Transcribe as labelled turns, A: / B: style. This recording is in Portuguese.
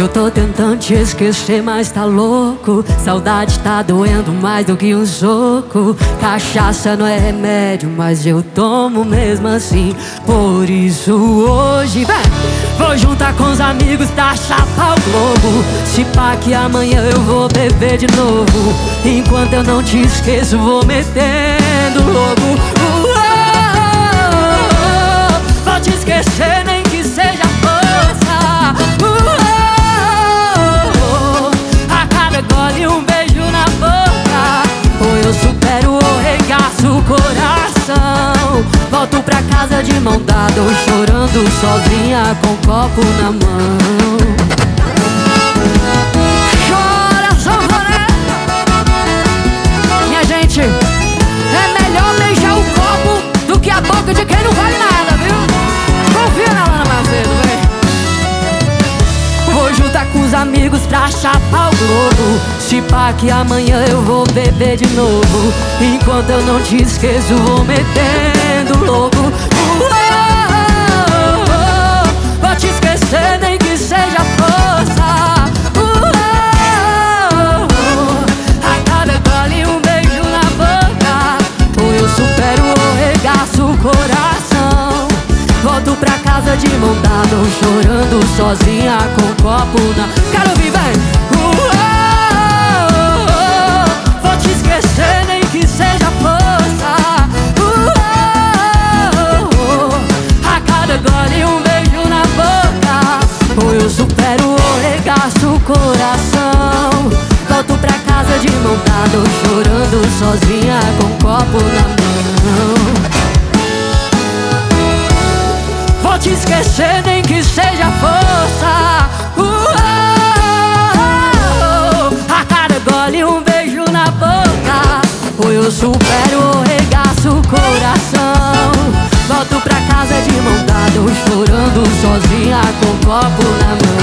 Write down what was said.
A: Eu tô tentando te esquecer, mas tá louco. Saudade tá doendo mais do que um soco. Cachaça não é remédio, mas eu tomo mesmo assim. Por isso hoje, vem, vou juntar com os amigos pra chapar o globo. Se pá que amanhã eu vou beber de novo. Enquanto eu não te esqueço, vou metendo casa de mão dada ou chorando sozinha com um copo na mão. Chora, Sanfoné. Minha gente, é melhor beijar o copo do que a boca de quem não vale nada, viu? Confia na Lana Macedo, vem. Vou juntar com os amigos pra chapar o globo Se que amanhã eu vou beber de novo Enquanto eu não te esqueço, vou metendo mão chorando sozinha com um copo na... Quero ouvir, vem! Uou, Vou te esquecer, nem que seja força. Uou, A cada gole um beijo na boca. Ou eu supero ou regaço o coração. Volto pra casa de mão chorando sozinha com um copo na te esquecer, nem que seja força. Uh -oh A cada gole, um beijo na boca. Ou eu supero ou regaço o coração. Volto pra casa de mão dada, chorando sozinha com o copo na mão.